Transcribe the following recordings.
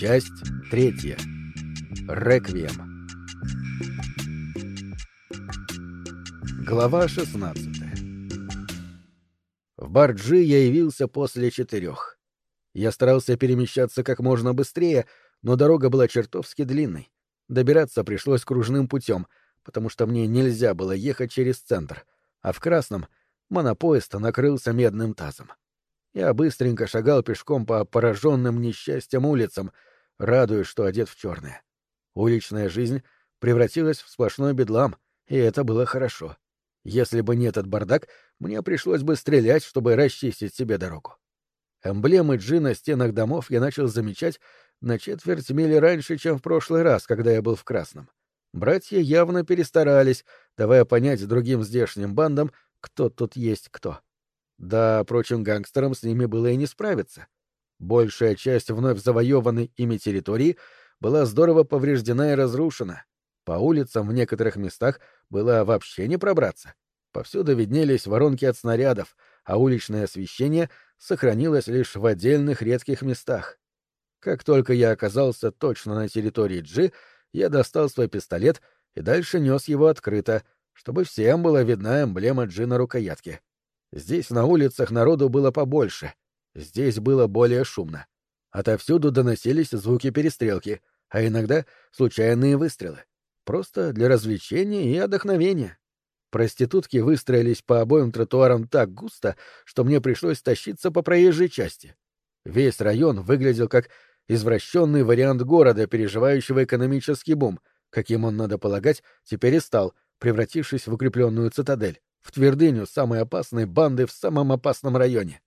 Часть третья. Реквием. Глава 16. В Барджи я явился после четырех. Я старался перемещаться как можно быстрее, но дорога была чертовски длинной. Добираться пришлось кружным путем, потому что мне нельзя было ехать через центр, а в Красном монопоезд накрылся медным тазом. Я быстренько шагал пешком по пораженным несчастьем улицам, радуясь, что одет в черное. Уличная жизнь превратилась в сплошной бедлам, и это было хорошо. Если бы не этот бардак, мне пришлось бы стрелять, чтобы расчистить себе дорогу. Эмблемы Джи на стенах домов я начал замечать на четверть мили раньше, чем в прошлый раз, когда я был в Красном. Братья явно перестарались, давая понять другим здешним бандам, кто тут есть кто. Да, прочим гангстерам с ними было и не справиться. Большая часть вновь завоеванной ими территории была здорово повреждена и разрушена. По улицам в некоторых местах было вообще не пробраться. Повсюду виднелись воронки от снарядов, а уличное освещение сохранилось лишь в отдельных редких местах. Как только я оказался точно на территории Джи, я достал свой пистолет и дальше нес его открыто, чтобы всем была видна эмблема Джи на рукоятке. Здесь на улицах народу было побольше, Здесь было более шумно. Отовсюду доносились звуки перестрелки, а иногда случайные выстрелы. Просто для развлечения и отдохновения. Проститутки выстроились по обоим тротуарам так густо, что мне пришлось тащиться по проезжей части. Весь район выглядел как извращенный вариант города, переживающего экономический бум, каким он, надо полагать, теперь и стал, превратившись в укрепленную цитадель, в твердыню самой опасной банды в самом опасном районе.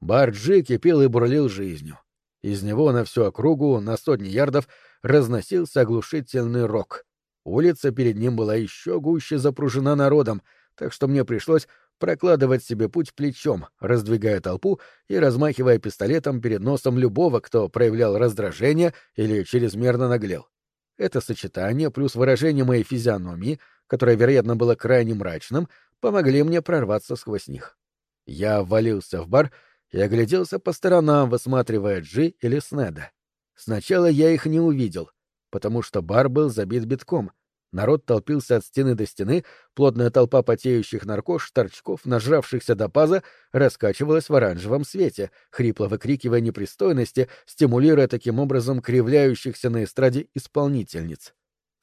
Бар Джи кипел и бурлил жизнью. Из него на всю округу, на сотни ярдов, разносился оглушительный рок. Улица перед ним была еще гуще запружена народом, так что мне пришлось прокладывать себе путь плечом, раздвигая толпу и размахивая пистолетом перед носом любого, кто проявлял раздражение или чрезмерно наглел. Это сочетание плюс выражение моей физиономии, которое, вероятно, было крайне мрачным, помогли мне прорваться сквозь них. Я ввалился в бар и огляделся по сторонам, высматривая Джи или Снеда. Сначала я их не увидел, потому что бар был забит битком. Народ толпился от стены до стены, плотная толпа потеющих наркош, торчков, нажравшихся до паза, раскачивалась в оранжевом свете, хрипло выкрикивая непристойности, стимулируя таким образом кривляющихся на эстраде исполнительниц.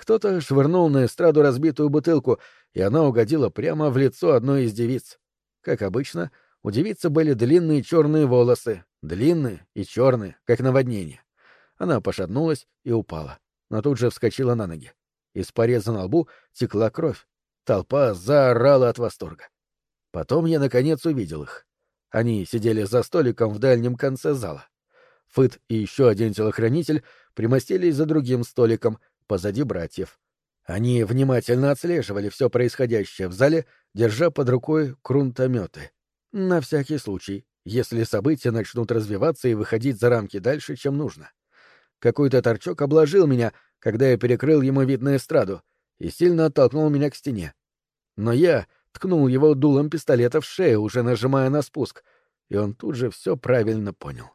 Кто-то швырнул на эстраду разбитую бутылку, и она угодила прямо в лицо одной из девиц. Как обычно, у девицы были длинные черные волосы, длинные и черные, как наводнение. Она пошатнулась и упала, но тут же вскочила на ноги. Из пореза на лбу текла кровь. Толпа заорала от восторга. Потом я, наконец, увидел их. Они сидели за столиком в дальнем конце зала. Фыт и еще один телохранитель примостились за другим столиком, позади братьев. Они внимательно отслеживали все происходящее в зале, держа под рукой крунтометы. На всякий случай, если события начнут развиваться и выходить за рамки дальше, чем нужно. Какой-то торчок обложил меня, когда я перекрыл ему вид на эстраду, и сильно оттолкнул меня к стене. Но я ткнул его дулом пистолета в шею, уже нажимая на спуск, и он тут же все правильно понял.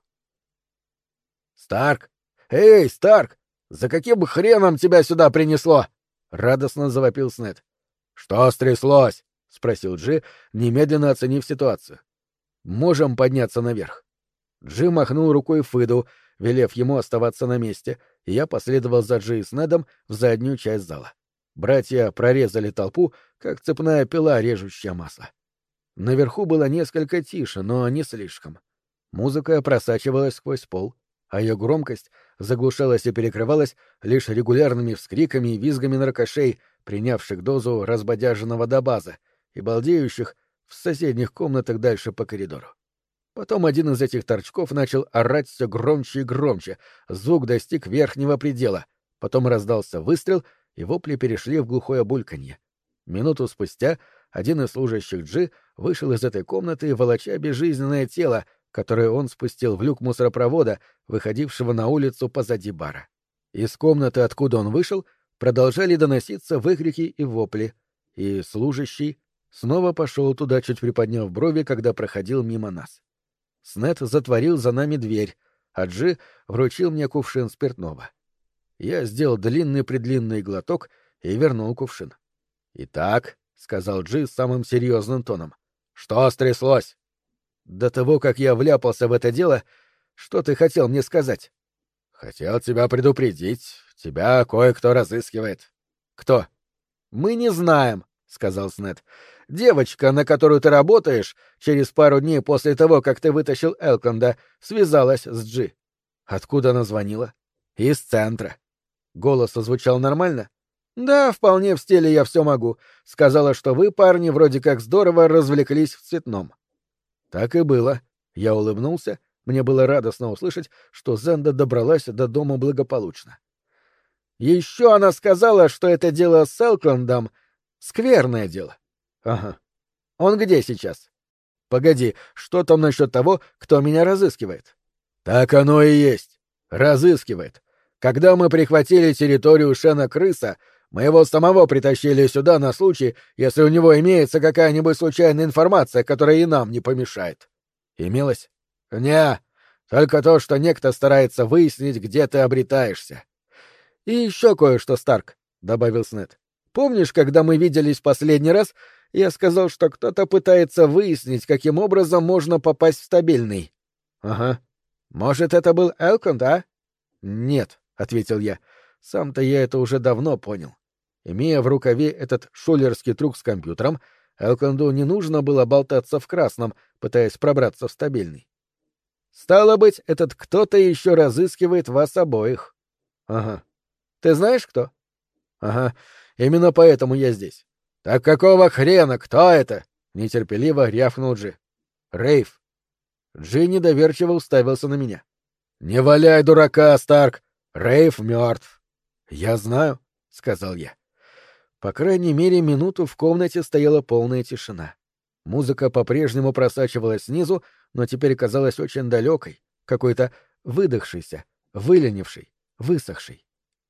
«Старк! Эй, Старк! За каким хреном тебя сюда принесло?» — радостно завопил Снет. «Что стряслось?» — спросил Джи, немедленно оценив ситуацию. «Можем подняться наверх». Джи махнул рукой Фыду, велев ему оставаться на месте, и я последовал за Джи с Недом в заднюю часть зала. Братья прорезали толпу, как цепная пила, режущая масло. Наверху было несколько тише, но не слишком. Музыка просачивалась сквозь пол, а ее громкость заглушалась и перекрывалась лишь регулярными вскриками и визгами наркошей, принявших дозу разбодяженного до базы, и балдеющих в соседних комнатах дальше по коридору. Потом один из этих торчков начал орать все громче и громче, звук достиг верхнего предела, потом раздался выстрел, и вопли перешли в глухое бульканье. Минуту спустя один из служащих Джи вышел из этой комнаты, волоча безжизненное тело, которое он спустил в люк мусоропровода, выходившего на улицу позади бара. Из комнаты, откуда он вышел, продолжали доноситься выкрики и вопли, и служащий Снова пошел туда, чуть приподняв брови, когда проходил мимо нас. Снет затворил за нами дверь, а Джи вручил мне кувшин спиртного. Я сделал длинный-предлинный глоток и вернул кувшин. «Итак», — сказал Джи самым серьезным тоном, — «что стряслось?» «До того, как я вляпался в это дело, что ты хотел мне сказать?» «Хотел тебя предупредить. Тебя кое-кто разыскивает». «Кто?» «Мы не знаем», — сказал Снет. «Девочка, на которую ты работаешь, через пару дней после того, как ты вытащил Элконда, связалась с Джи». «Откуда она звонила?» «Из центра». Голос звучал нормально? «Да, вполне в стиле я все могу. Сказала, что вы, парни, вроде как здорово развлеклись в цветном». Так и было. Я улыбнулся. Мне было радостно услышать, что Зенда добралась до дома благополучно. Еще она сказала, что это дело с Элкландом — скверное дело. Ага. Он где сейчас? Погоди, что там насчет того, кто меня разыскивает? Так оно и есть. Разыскивает. Когда мы прихватили территорию Шена Крыса, мы его самого притащили сюда на случай, если у него имеется какая-нибудь случайная информация, которая и нам не помешает. Имелось? Не, только то, что некто старается выяснить, где ты обретаешься. И еще кое-что, Старк, — добавил Снет. Помнишь, когда мы виделись последний раз, я сказал, что кто-то пытается выяснить, каким образом можно попасть в стабильный? Ага. Может, это был Элконд, а? Нет, — ответил я. Сам-то я это уже давно понял. Имея в рукаве этот шулерский трюк с компьютером, Элконду не нужно было болтаться в красном, пытаясь пробраться в стабильный. Стало быть, этот кто-то еще разыскивает вас обоих. Ага. Ты знаешь, кто? Ага. Именно поэтому я здесь. Так какого хрена? Кто это? Нетерпеливо рявкнул Джи. Рейв. Джи недоверчиво уставился на меня. Не валяй дурака, Старк. Рейв мертв. Я знаю, сказал я. По крайней мере, минуту в комнате стояла полная тишина. Музыка по-прежнему просачивалась снизу, но теперь казалась очень далекой, какой-то выдохшейся, выленившей, высохшей.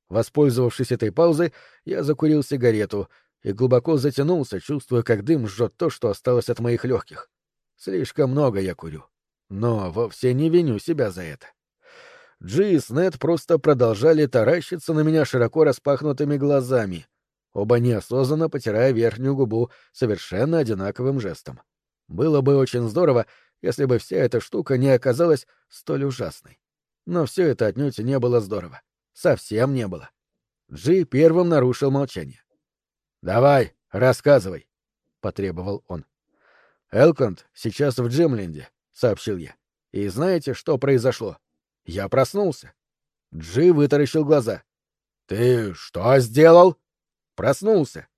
Воспользовавшись этой паузой, я закурил сигарету и глубоко затянулся, чувствуя, как дым жжет то, что осталось от моих легких. Слишком много я курю. Но вовсе не виню себя за это. Джи и Снет просто продолжали таращиться на меня широко распахнутыми глазами, оба неосознанно потирая верхнюю губу совершенно одинаковым жестом. Было бы очень здорово, если бы вся эта штука не оказалась столь ужасной. Но все это отнюдь не было здорово. Совсем не было. Джи первым нарушил молчание. «Давай, рассказывай», — потребовал он. «Элконд сейчас в Джимленде», — сообщил я. «И знаете, что произошло?» Я проснулся. Джи вытаращил глаза. «Ты что сделал?» «Проснулся.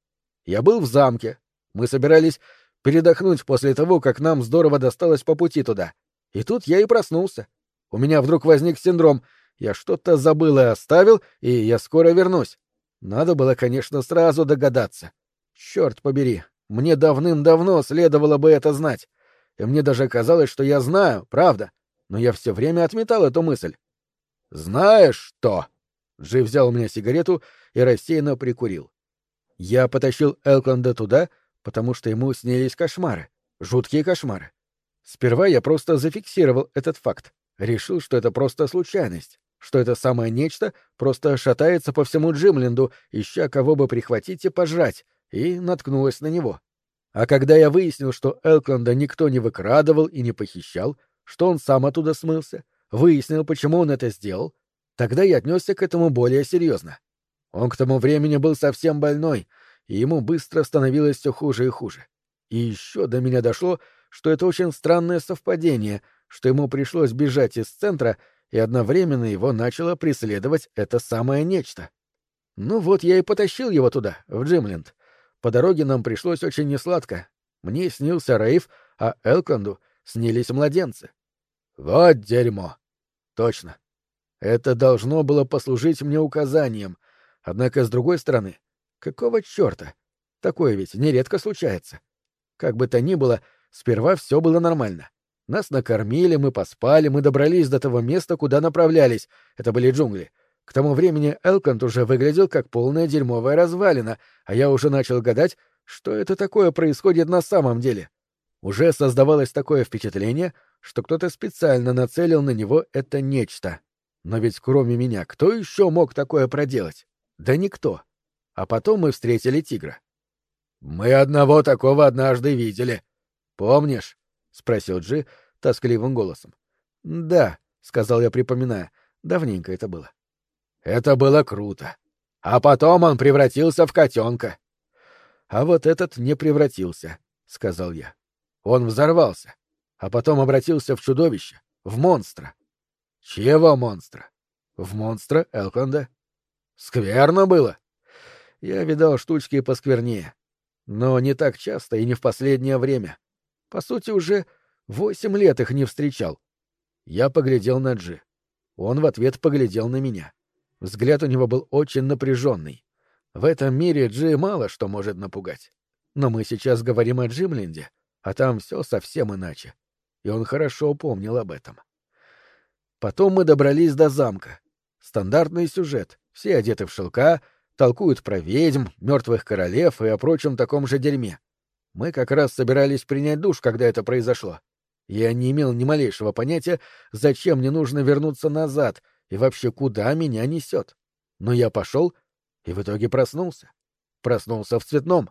Я был в замке. Мы собирались передохнуть после того, как нам здорово досталось по пути туда. И тут я и проснулся. У меня вдруг возник синдром. Я что-то забыл и оставил, и я скоро вернусь. Надо было, конечно, сразу догадаться. Черт побери, мне давным-давно следовало бы это знать. И мне даже казалось, что я знаю, правда но я все время отметал эту мысль. «Знаешь что?» Джи взял у меня сигарету и рассеянно прикурил. Я потащил Элконда туда, потому что ему снились кошмары. Жуткие кошмары. Сперва я просто зафиксировал этот факт. Решил, что это просто случайность, что это самое нечто просто шатается по всему Джимленду, ища кого бы прихватить и пожрать, и наткнулась на него. А когда я выяснил, что Элконда никто не выкрадывал и не похищал, что он сам оттуда смылся, выяснил, почему он это сделал, тогда я отнесся к этому более серьезно. Он к тому времени был совсем больной, и ему быстро становилось все хуже и хуже. И еще до меня дошло, что это очень странное совпадение, что ему пришлось бежать из центра, и одновременно его начало преследовать это самое нечто. Ну вот я и потащил его туда, в Джимленд. По дороге нам пришлось очень несладко. Мне снился Рейв, а Элконду снились младенцы. Вот дерьмо. Точно. Это должно было послужить мне указанием. Однако, с другой стороны, какого черта? Такое ведь нередко случается. Как бы то ни было, сперва все было нормально. Нас накормили, мы поспали, мы добрались до того места, куда направлялись. Это были джунгли. К тому времени Элконт уже выглядел как полная дерьмовая развалина, а я уже начал гадать, что это такое происходит на самом деле. Уже создавалось такое впечатление, что кто-то специально нацелил на него это нечто. Но ведь кроме меня кто еще мог такое проделать? Да никто. А потом мы встретили тигра. «Мы одного такого однажды видели. Помнишь?» — спросил Джи тоскливым голосом. «Да», — сказал я, припоминая. Давненько это было. «Это было круто. А потом он превратился в котенка». «А вот этот не превратился», — сказал я. «Он взорвался, а потом обратился в чудовище, в монстра». «Чего монстра?» «В монстра Элконда». «Скверно было?» Я видал штучки посквернее. Но не так часто и не в последнее время. По сути, уже восемь лет их не встречал. Я поглядел на Джи. Он в ответ поглядел на меня. Взгляд у него был очень напряженный. В этом мире Джи мало что может напугать. Но мы сейчас говорим о Джимленде, а там все совсем иначе. И он хорошо помнил об этом. Потом мы добрались до замка. Стандартный сюжет. Все одеты в шелка, толкуют про ведьм, мертвых королев и о прочем таком же дерьме. Мы как раз собирались принять душ, когда это произошло. Я не имел ни малейшего понятия, зачем мне нужно вернуться назад и вообще куда меня несет. Но я пошел и в итоге проснулся. Проснулся в цветном.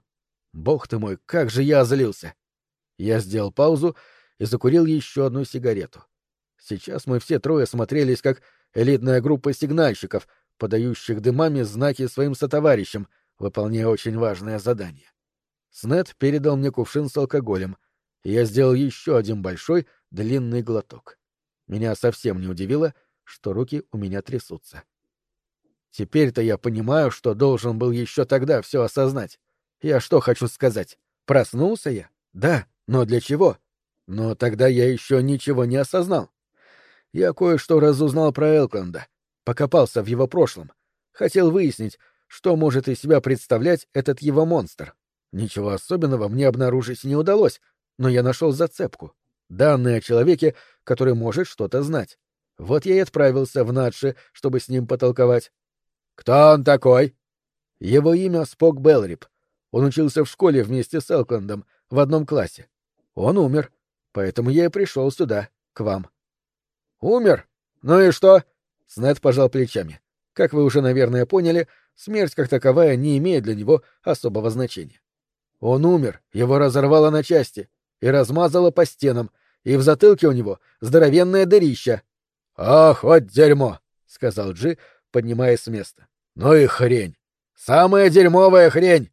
Бог ты мой, как же я озлился! Я сделал паузу и закурил еще одну сигарету. Сейчас мы все трое смотрелись как элитная группа сигнальщиков, подающих дымами знаки своим сотоварищам, выполняя очень важное задание. Снет передал мне кувшин с алкоголем, и я сделал еще один большой, длинный глоток. Меня совсем не удивило, что руки у меня трясутся. Теперь-то я понимаю, что должен был еще тогда все осознать. Я что хочу сказать? Проснулся я? Да, но для чего? Но тогда я еще ничего не осознал. Я кое-что разузнал про Элкленда, покопался в его прошлом, хотел выяснить, что может из себя представлять этот его монстр. Ничего особенного мне обнаружить не удалось, но я нашел зацепку. Данные о человеке, который может что-то знать. Вот я и отправился в Надши, чтобы с ним потолковать. «Кто он такой?» Его имя Спок Белрип. Он учился в школе вместе с Элклендом, в одном классе. Он умер, поэтому я и пришел сюда, к вам. «Умер? Ну и что?» Снет пожал плечами. Как вы уже, наверное, поняли, смерть как таковая не имеет для него особого значения. Он умер, его разорвало на части и размазало по стенам, и в затылке у него здоровенное дырища. — Ах, вот дерьмо! — сказал Джи, поднимаясь с места. — Ну и хрень! Самая дерьмовая хрень!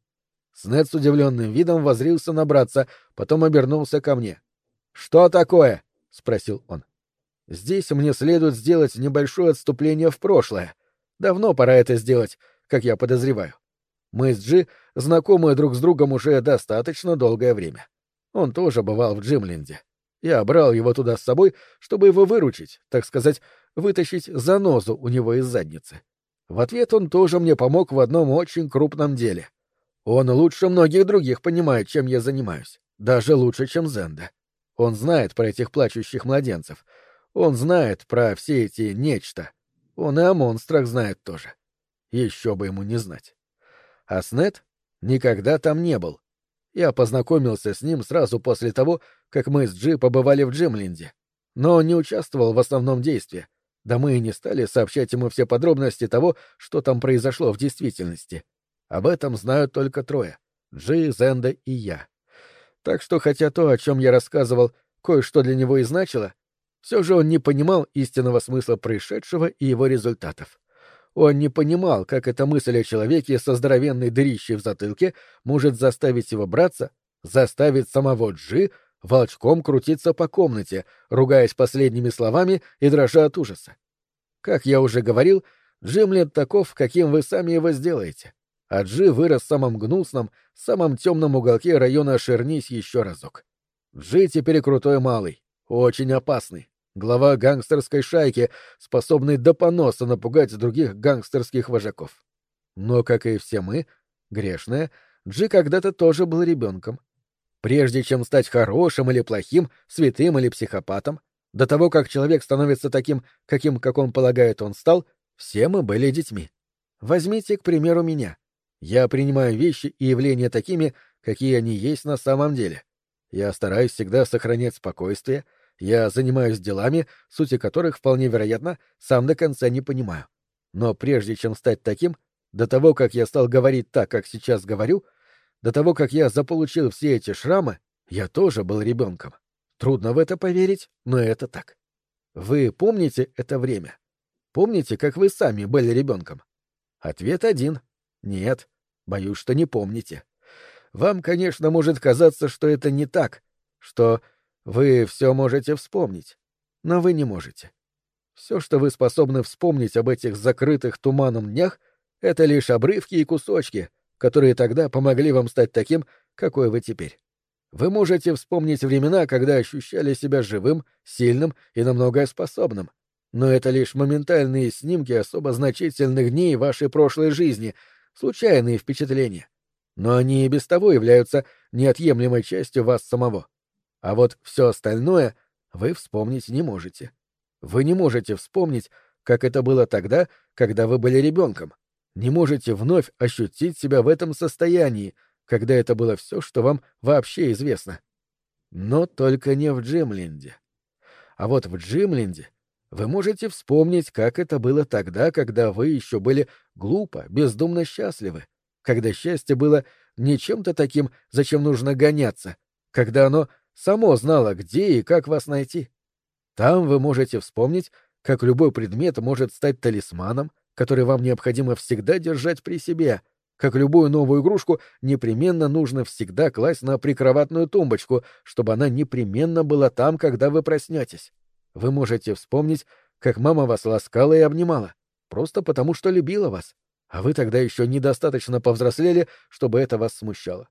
Снет с удивленным видом возрился на братца, потом обернулся ко мне. — Что такое? — спросил он. Здесь мне следует сделать небольшое отступление в прошлое. Давно пора это сделать, как я подозреваю. Мы с Джи знакомы друг с другом уже достаточно долгое время. Он тоже бывал в Джимленде. Я брал его туда с собой, чтобы его выручить, так сказать, вытащить занозу у него из задницы. В ответ он тоже мне помог в одном очень крупном деле. Он лучше многих других понимает, чем я занимаюсь. Даже лучше, чем Зенда. Он знает про этих плачущих младенцев — он знает про все эти нечто. Он и о монстрах знает тоже. Еще бы ему не знать. А Снет никогда там не был. Я познакомился с ним сразу после того, как мы с Джи побывали в Джимленде. Но он не участвовал в основном действии. Да мы и не стали сообщать ему все подробности того, что там произошло в действительности. Об этом знают только трое — Джи, Зенда и я. Так что, хотя то, о чем я рассказывал, кое-что для него и значило, все же он не понимал истинного смысла происшедшего и его результатов. Он не понимал, как эта мысль о человеке со здоровенной дырищей в затылке может заставить его браться, заставить самого Джи волчком крутиться по комнате, ругаясь последними словами и дрожа от ужаса. Как я уже говорил, Джимлет таков, каким вы сами его сделаете. А Джи вырос в самом гнусном, самом темном уголке района Шернись еще разок. Джи теперь крутой малый, очень опасный глава гангстерской шайки, способный до поноса напугать других гангстерских вожаков. Но, как и все мы, грешная, Джи когда-то тоже был ребенком. Прежде чем стать хорошим или плохим, святым или психопатом, до того, как человек становится таким, каким, как он полагает, он стал, все мы были детьми. Возьмите, к примеру, меня. Я принимаю вещи и явления такими, какие они есть на самом деле. Я стараюсь всегда сохранять спокойствие, я занимаюсь делами, сути которых, вполне вероятно, сам до конца не понимаю. Но прежде чем стать таким, до того, как я стал говорить так, как сейчас говорю, до того, как я заполучил все эти шрамы, я тоже был ребенком. Трудно в это поверить, но это так. Вы помните это время? Помните, как вы сами были ребенком? Ответ один. Нет. Боюсь, что не помните. Вам, конечно, может казаться, что это не так, что вы все можете вспомнить, но вы не можете. Все, что вы способны вспомнить об этих закрытых туманом днях, это лишь обрывки и кусочки, которые тогда помогли вам стать таким, какой вы теперь. Вы можете вспомнить времена, когда ощущали себя живым, сильным и на многое способным. Но это лишь моментальные снимки особо значительных дней вашей прошлой жизни, случайные впечатления. Но они и без того являются неотъемлемой частью вас самого. А вот все остальное вы вспомнить не можете. Вы не можете вспомнить, как это было тогда, когда вы были ребенком. Не можете вновь ощутить себя в этом состоянии, когда это было все, что вам вообще известно. Но только не в Джимленде. А вот в Джимленде вы можете вспомнить, как это было тогда, когда вы еще были глупо, бездумно счастливы, когда счастье было не чем-то таким, зачем нужно гоняться, когда оно само знало, где и как вас найти. Там вы можете вспомнить, как любой предмет может стать талисманом, который вам необходимо всегда держать при себе — как любую новую игрушку, непременно нужно всегда класть на прикроватную тумбочку, чтобы она непременно была там, когда вы проснетесь. Вы можете вспомнить, как мама вас ласкала и обнимала, просто потому что любила вас, а вы тогда еще недостаточно повзрослели, чтобы это вас смущало.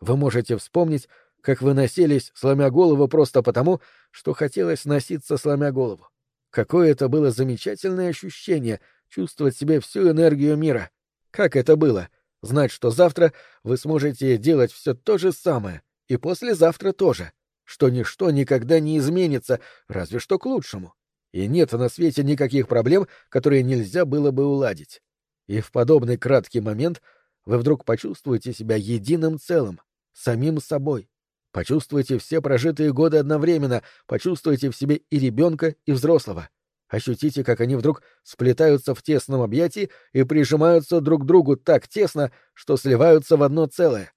Вы можете вспомнить, как вы носились, сломя голову просто потому, что хотелось носиться, сломя голову. Какое это было замечательное ощущение — чувствовать себе всю энергию мира. Как это было — знать, что завтра вы сможете делать все то же самое, и послезавтра тоже, что ничто никогда не изменится, разве что к лучшему. И нет на свете никаких проблем, которые нельзя было бы уладить. И в подобный краткий момент вы вдруг почувствуете себя единым целым, самим собой. Почувствуете все прожитые годы одновременно, почувствуете в себе и ребенка, и взрослого. Ощутите, как они вдруг сплетаются в тесном объятии и прижимаются друг к другу так тесно, что сливаются в одно целое.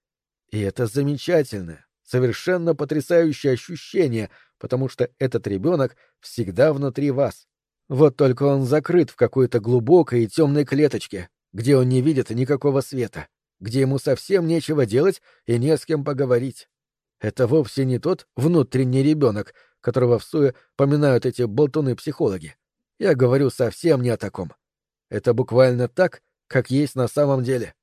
И это замечательное, совершенно потрясающее ощущение, потому что этот ребенок всегда внутри вас. Вот только он закрыт в какой-то глубокой и темной клеточке, где он не видит никакого света, где ему совсем нечего делать и не с кем поговорить. Это вовсе не тот внутренний ребенок, которого в суе поминают эти болтуны-психологи. Я говорю совсем не о таком. Это буквально так, как есть на самом деле.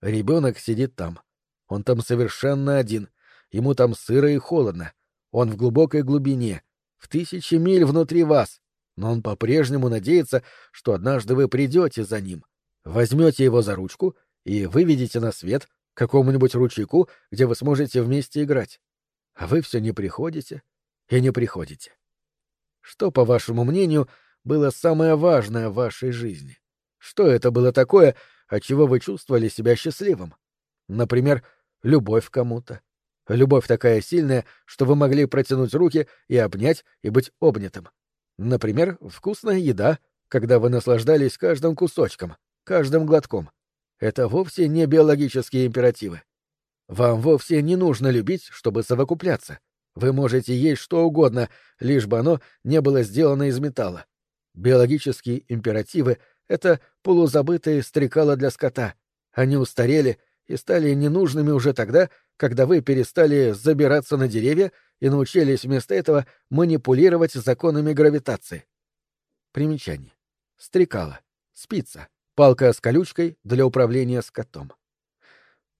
Ребенок сидит там. Он там совершенно один. Ему там сыро и холодно. Он в глубокой глубине, в тысячи миль внутри вас. Но он по-прежнему надеется, что однажды вы придете за ним, возьмете его за ручку и выведете на свет какому-нибудь ручейку, где вы сможете вместе играть. А вы все не приходите и не приходите. Что, по вашему мнению, было самое важное в вашей жизни? Что это было такое, от чего вы чувствовали себя счастливым? Например, любовь к кому-то. Любовь такая сильная, что вы могли протянуть руки и обнять и быть обнятым. Например, вкусная еда, когда вы наслаждались каждым кусочком, каждым глотком. Это вовсе не биологические императивы. Вам вовсе не нужно любить, чтобы совокупляться. Вы можете есть что угодно, лишь бы оно не было сделано из металла. Биологические императивы — это полузабытые стрекала для скота. Они устарели и стали ненужными уже тогда, когда вы перестали забираться на деревья и научились вместо этого манипулировать законами гравитации. Примечание. Стрекала. Спица. Палка с колючкой для управления скотом.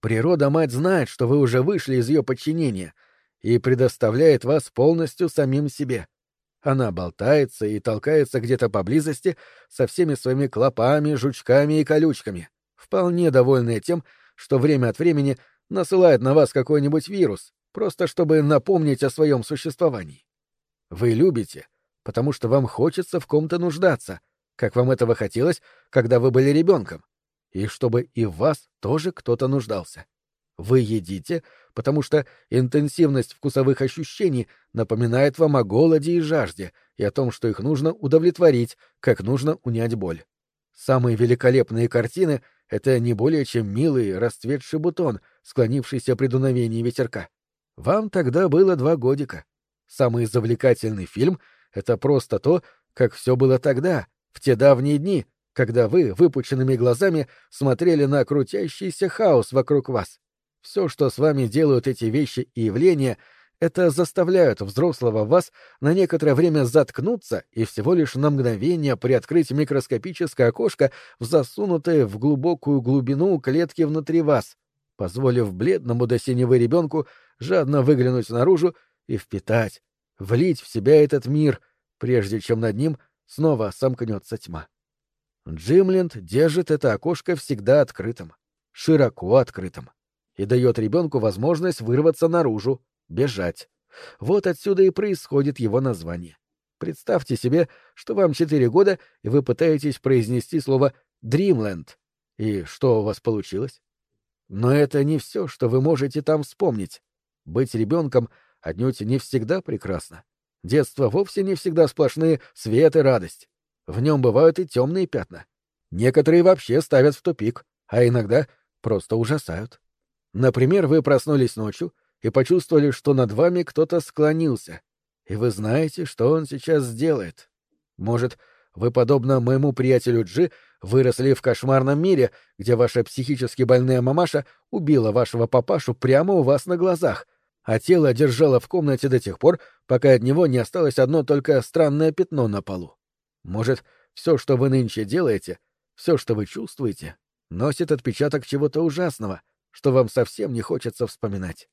Природа-мать знает, что вы уже вышли из ее подчинения и предоставляет вас полностью самим себе. Она болтается и толкается где-то поблизости со всеми своими клопами, жучками и колючками, вполне довольная тем, что время от времени насылает на вас какой-нибудь вирус, просто чтобы напомнить о своем существовании. Вы любите, потому что вам хочется в ком-то нуждаться, как вам этого хотелось, когда вы были ребенком, и чтобы и в вас тоже кто-то нуждался. Вы едите, потому что интенсивность вкусовых ощущений напоминает вам о голоде и жажде и о том, что их нужно удовлетворить, как нужно унять боль. Самые великолепные картины — это не более чем милый расцветший бутон, склонившийся при дуновении ветерка. Вам тогда было два годика. Самый завлекательный фильм — это просто то, как все было тогда, в те давние дни, когда вы выпученными глазами смотрели на крутящийся хаос вокруг вас. Все, что с вами делают эти вещи и явления, это заставляют взрослого вас на некоторое время заткнуться и всего лишь на мгновение приоткрыть микроскопическое окошко, засунутое в глубокую глубину клетки внутри вас, позволив бледному до синевы ребенку жадно выглянуть наружу и впитать, влить в себя этот мир, прежде чем над ним снова сомкнется тьма. Джимленд держит это окошко всегда открытым, широко открытым, и дает ребенку возможность вырваться наружу, бежать. Вот отсюда и происходит его название. Представьте себе, что вам четыре года, и вы пытаетесь произнести слово «Дримленд». И что у вас получилось? Но это не все, что вы можете там вспомнить. Быть ребенком отнюдь не всегда прекрасно. Детство вовсе не всегда сплошные свет и радость. В нем бывают и темные пятна. Некоторые вообще ставят в тупик, а иногда просто ужасают. Например, вы проснулись ночью и почувствовали, что над вами кто-то склонился, и вы знаете, что он сейчас сделает. Может, вы, подобно моему приятелю Джи, выросли в кошмарном мире, где ваша психически больная мамаша убила вашего папашу прямо у вас на глазах, а тело держало в комнате до тех пор, пока от него не осталось одно только странное пятно на полу. Может, все, что вы нынче делаете, все, что вы чувствуете, носит отпечаток чего-то ужасного, что вам совсем не хочется вспоминать.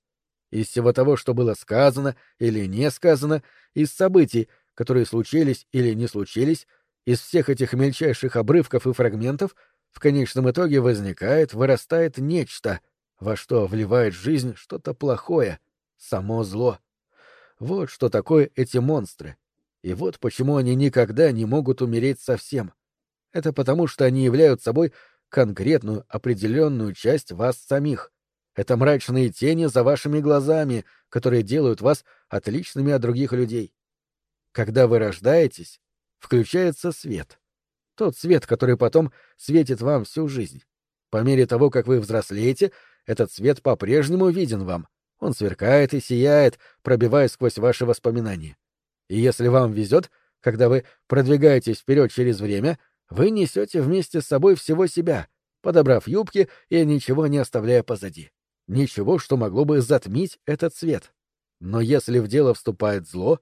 Из всего того, что было сказано или не сказано, из событий, которые случились или не случились, из всех этих мельчайших обрывков и фрагментов, в конечном итоге возникает, вырастает нечто, во что вливает жизнь что-то плохое, само зло. Вот что такое эти монстры. И вот почему они никогда не могут умереть совсем. Это потому, что они являются собой конкретную, определенную часть вас самих. Это мрачные тени за вашими глазами, которые делают вас отличными от других людей. Когда вы рождаетесь, включается свет. Тот свет, который потом светит вам всю жизнь. По мере того, как вы взрослеете, этот свет по-прежнему виден вам. Он сверкает и сияет, пробивая сквозь ваши воспоминания. И если вам везет, когда вы продвигаетесь вперед через время, вы несете вместе с собой всего себя, подобрав юбки и ничего не оставляя позади. Ничего, что могло бы затмить этот свет. Но если в дело вступает зло,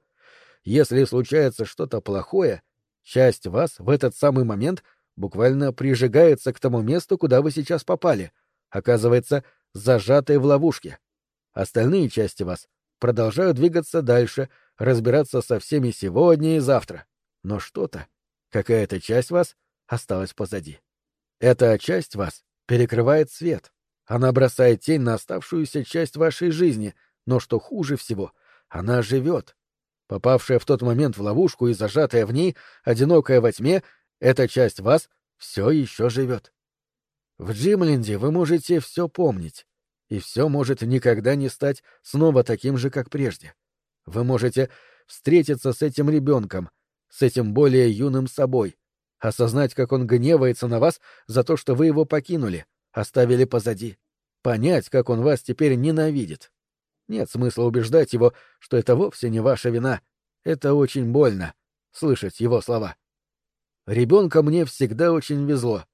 если случается что-то плохое, часть вас в этот самый момент буквально прижигается к тому месту, куда вы сейчас попали, оказывается зажатой в ловушке. Остальные части вас продолжают двигаться дальше, разбираться со всеми сегодня и завтра. Но что-то, какая-то часть вас осталась позади. Эта часть вас перекрывает свет. Она бросает тень на оставшуюся часть вашей жизни, но что хуже всего, она живет. Попавшая в тот момент в ловушку и зажатая в ней, одинокая во тьме, эта часть вас все еще живет. В Джимленде вы можете все помнить, и все может никогда не стать снова таким же, как прежде. Вы можете встретиться с этим ребенком, с этим более юным собой, осознать, как он гневается на вас за то, что вы его покинули, оставили позади, понять, как он вас теперь ненавидит. Нет смысла убеждать его, что это вовсе не ваша вина. Это очень больно — слышать его слова. Ребенка мне всегда очень везло.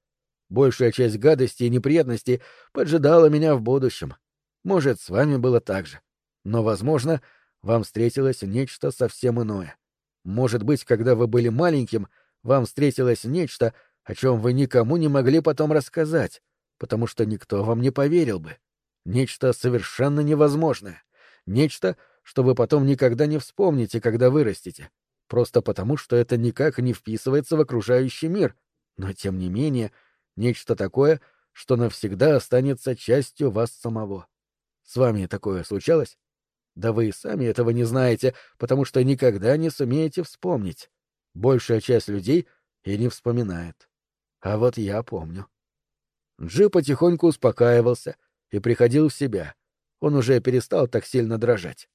Большая часть гадостей и неприятностей поджидала меня в будущем. Может, с вами было так же. Но, возможно, вам встретилось нечто совсем иное. Может быть, когда вы были маленьким, вам встретилось нечто, о чем вы никому не могли потом рассказать, потому что никто вам не поверил бы. Нечто совершенно невозможное. Нечто, что вы потом никогда не вспомните, когда вырастете. Просто потому, что это никак не вписывается в окружающий мир. Но, тем не менее, Нечто такое, что навсегда останется частью вас самого. С вами такое случалось? Да вы и сами этого не знаете, потому что никогда не сумеете вспомнить. Большая часть людей и не вспоминает. А вот я помню. Джи потихоньку успокаивался и приходил в себя. Он уже перестал так сильно дрожать.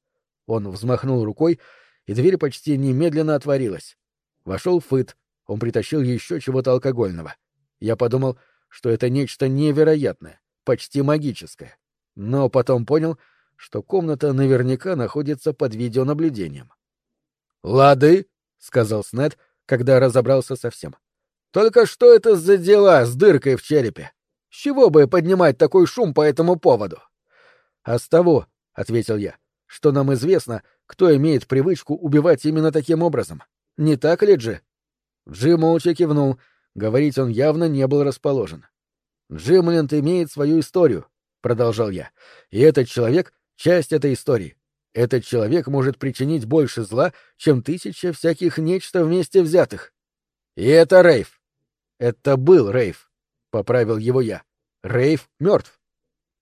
Он взмахнул рукой, и дверь почти немедленно отворилась. Вошел Фыт, он притащил еще чего-то алкогольного. Я подумал, что это нечто невероятное, почти магическое. Но потом понял, что комната наверняка находится под видеонаблюдением. «Лады», — сказал Снет, когда разобрался совсем. «Только что это за дела с дыркой в черепе? С чего бы поднимать такой шум по этому поводу?» «А с того», — ответил я, — «что нам известно, кто имеет привычку убивать именно таким образом. Не так ли, Джи?» Джи молча кивнул, говорить он явно не был расположен. «Джимленд имеет свою историю», — продолжал я, — «и этот человек — часть этой истории. Этот человек может причинить больше зла, чем тысяча всяких нечто вместе взятых. И это Рейв. Это был Рейв, — поправил его я. Рейв мертв.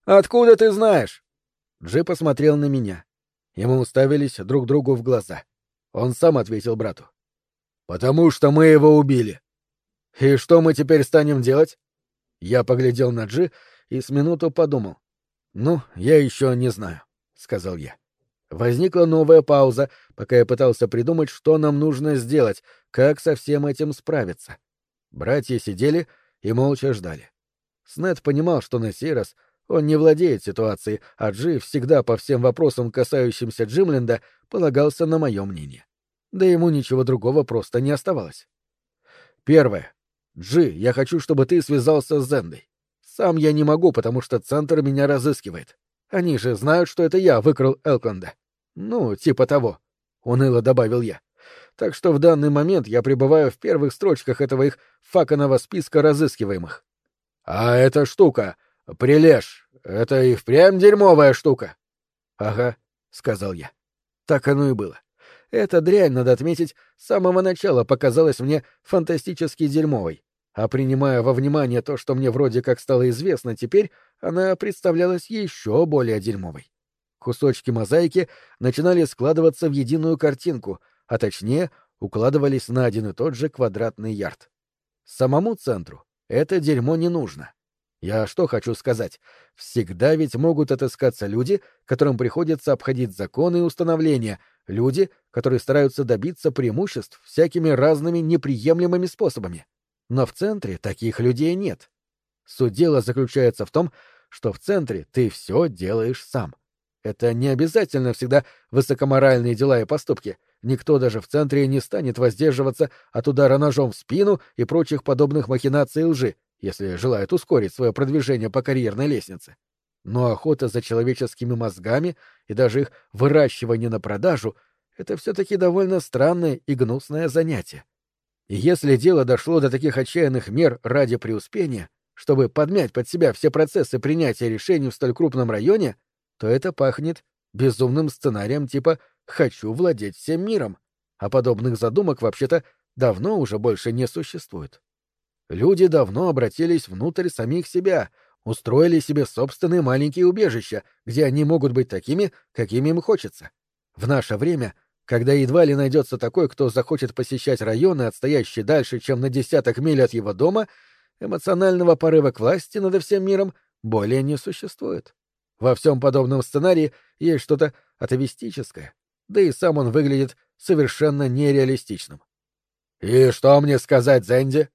Откуда ты знаешь? Джи посмотрел на меня. Ему уставились друг другу в глаза. Он сам ответил брату. «Потому что мы его убили». «И что мы теперь станем делать?» Я поглядел на Джи и с минуту подумал. «Ну, я еще не знаю», — сказал я. Возникла новая пауза, пока я пытался придумать, что нам нужно сделать, как со всем этим справиться. Братья сидели и молча ждали. Снет понимал, что на сей раз он не владеет ситуацией, а Джи всегда по всем вопросам, касающимся Джимленда, полагался на мое мнение. Да ему ничего другого просто не оставалось. Первое. Джи, я хочу, чтобы ты связался с Зендой. Сам я не могу, потому что Центр меня разыскивает. Они же знают, что это я выкрал Элкленда. Ну, типа того. Уныло добавил я. Так что в данный момент я пребываю в первых строчках этого их факаного списка разыскиваемых. А эта штука, прилежь, это и впрямь дерьмовая штука. Ага, сказал я. Так оно и было. Эта дрянь, надо отметить, с самого начала показалась мне фантастически дерьмовой. А принимая во внимание то, что мне вроде как стало известно теперь, она представлялась еще более дерьмовой. Кусочки мозаики начинали складываться в единую картинку, а точнее, укладывались на один и тот же квадратный ярд. Самому центру это дерьмо не нужно. Я что хочу сказать? Всегда ведь могут отыскаться люди, которым приходится обходить законы и установления, люди, которые стараются добиться преимуществ всякими разными неприемлемыми способами. Но в центре таких людей нет. Суть дела заключается в том, что в центре ты все делаешь сам. Это не обязательно всегда высокоморальные дела и поступки. Никто даже в центре не станет воздерживаться от удара ножом в спину и прочих подобных махинаций и лжи, если желает ускорить свое продвижение по карьерной лестнице. Но охота за человеческими мозгами и даже их выращивание на продажу — это все-таки довольно странное и гнусное занятие. И если дело дошло до таких отчаянных мер ради преуспения, чтобы подмять под себя все процессы принятия решений в столь крупном районе, то это пахнет безумным сценарием типа «хочу владеть всем миром», а подобных задумок вообще-то давно уже больше не существует. Люди давно обратились внутрь самих себя, устроили себе собственные маленькие убежища, где они могут быть такими, какими им хочется. В наше время, когда едва ли найдется такой, кто захочет посещать районы, отстоящие дальше, чем на десяток миль от его дома, эмоционального порыва к власти над всем миром более не существует. Во всем подобном сценарии есть что-то атовистическое, да и сам он выглядит совершенно нереалистичным. «И что мне сказать, Зенди?»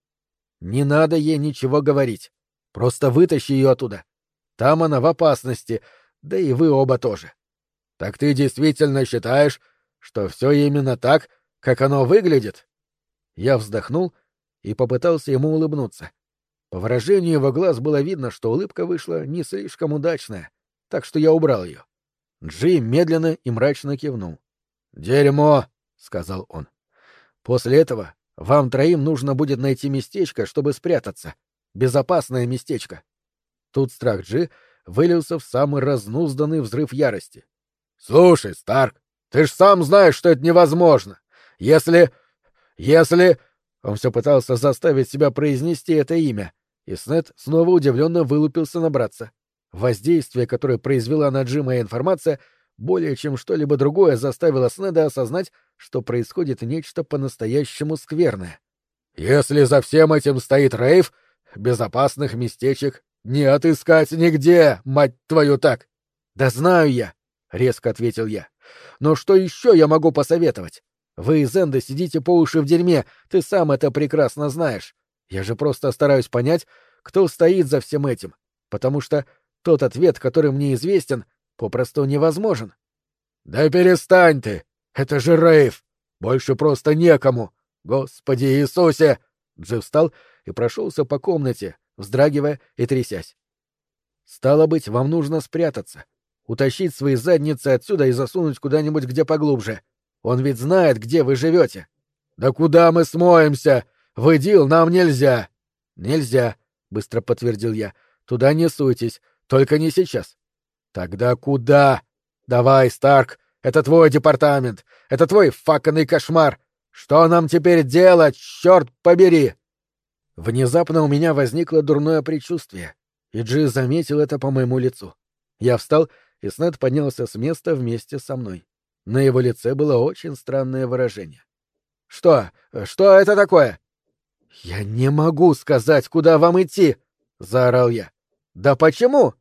«Не надо ей ничего говорить. Просто вытащи ее оттуда. Там она в опасности, да и вы оба тоже». «Так ты действительно считаешь, что все именно так, как оно выглядит?» Я вздохнул и попытался ему улыбнуться. По выражению его глаз было видно, что улыбка вышла не слишком удачная, так что я убрал ее. Джи медленно и мрачно кивнул. «Дерьмо!» — сказал он. «После этого вам троим нужно будет найти местечко, чтобы спрятаться. Безопасное местечко». Тут страх Джи вылился в самый разнузданный взрыв ярости. «Слушай, Старк, ты ж сам знаешь, что это невозможно. Если... если...» Он все пытался заставить себя произнести это имя, и Снет снова удивленно вылупился на братца. Воздействие, которое произвела на Джима информация, более чем что-либо другое заставило Снеда осознать, что происходит нечто по-настоящему скверное. «Если за всем этим стоит Рейв, безопасных местечек не отыскать нигде, мать твою так! Да знаю я, резко ответил я. Но что еще я могу посоветовать? Вы из Энда сидите по уши в дерьме, ты сам это прекрасно знаешь. Я же просто стараюсь понять, кто стоит за всем этим, потому что тот ответ, который мне известен, попросту невозможен. Да перестань ты! Это же Рейв! Больше просто некому! Господи Иисусе! Джив встал и прошелся по комнате, вздрагивая и трясясь. Стало быть, вам нужно спрятаться, утащить свои задницы отсюда и засунуть куда-нибудь где поглубже. Он ведь знает, где вы живете. Да куда мы смоемся? В Идил нам нельзя. Нельзя, быстро подтвердил я. Туда не суйтесь, только не сейчас. Тогда куда? Давай, Старк, это твой департамент, это твой факанный кошмар. Что нам теперь делать, черт побери? Внезапно у меня возникло дурное предчувствие, и Джи заметил это по моему лицу. Я встал, и Снед поднялся с места вместе со мной. На его лице было очень странное выражение. «Что? Что это такое?» «Я не могу сказать, куда вам идти!» — заорал я. «Да почему?»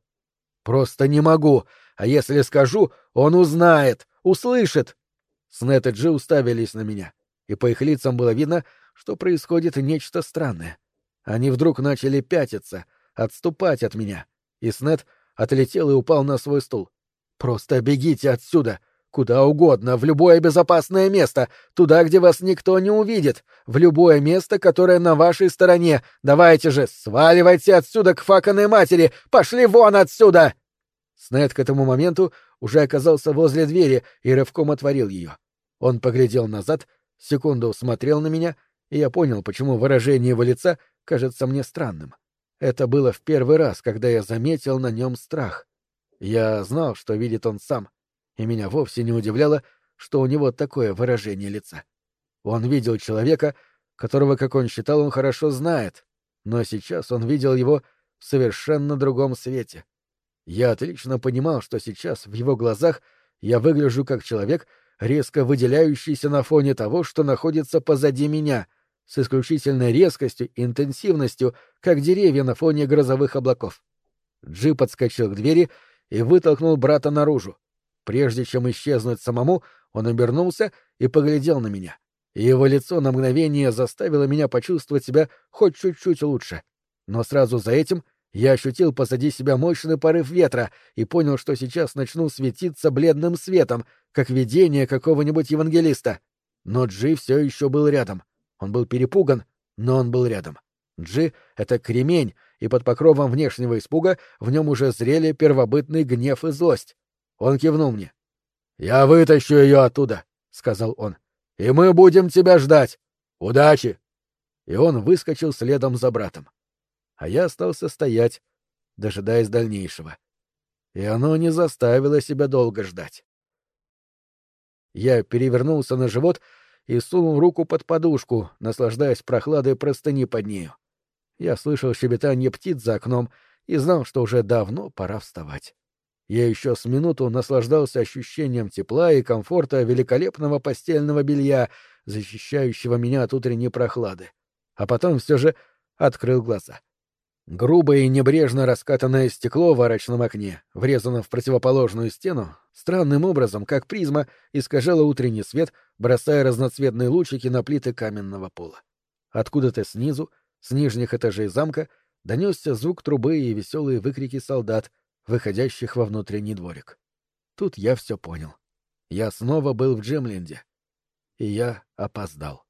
«Просто не могу. А если скажу, он узнает, услышит!» Снет и Джи уставились на меня, и по их лицам было видно, что происходит нечто странное. Они вдруг начали пятиться, отступать от меня, и Снет отлетел и упал на свой стул. «Просто бегите отсюда! Куда угодно, в любое безопасное место, туда, где вас никто не увидит, в любое место, которое на вашей стороне. Давайте же, сваливайте отсюда к факанной матери! Пошли вон отсюда!» Снет к этому моменту уже оказался возле двери и рывком отворил ее. Он поглядел назад, секунду смотрел на меня, и я понял, почему выражение его лица кажется мне странным. Это было в первый раз, когда я заметил на нем страх. Я знал, что видит он сам, и меня вовсе не удивляло, что у него такое выражение лица. Он видел человека, которого, как он считал, он хорошо знает, но сейчас он видел его в совершенно другом свете. Я отлично понимал, что сейчас в его глазах я выгляжу как человек, резко выделяющийся на фоне того, что находится позади меня — с исключительной резкостью интенсивностью, как деревья на фоне грозовых облаков. Джи подскочил к двери и вытолкнул брата наружу. Прежде чем исчезнуть самому, он обернулся и поглядел на меня. Его лицо на мгновение заставило меня почувствовать себя хоть чуть-чуть лучше. Но сразу за этим я ощутил позади себя мощный порыв ветра и понял, что сейчас начну светиться бледным светом, как видение какого-нибудь евангелиста. Но Джи все еще был рядом. Он был перепуган, но он был рядом. Джи — это кремень, и под покровом внешнего испуга в нем уже зрели первобытный гнев и злость. Он кивнул мне. «Я вытащу ее оттуда», — сказал он. «И мы будем тебя ждать. Удачи!» И он выскочил следом за братом. А я остался стоять, дожидаясь дальнейшего. И оно не заставило себя долго ждать. Я перевернулся на живот и сунул руку под подушку, наслаждаясь прохладой простыни под нею. Я слышал щебетание птиц за окном и знал, что уже давно пора вставать. Я еще с минуту наслаждался ощущением тепла и комфорта великолепного постельного белья, защищающего меня от утренней прохлады. А потом все же открыл глаза. Грубое и небрежно раскатанное стекло в арочном окне, врезано в противоположную стену, странным образом, как призма, искажало утренний свет, бросая разноцветные лучики на плиты каменного пола. Откуда-то снизу, с нижних этажей замка, донесся звук трубы и веселые выкрики солдат, выходящих во внутренний дворик. Тут я все понял. Я снова был в Джемленде. И я опоздал.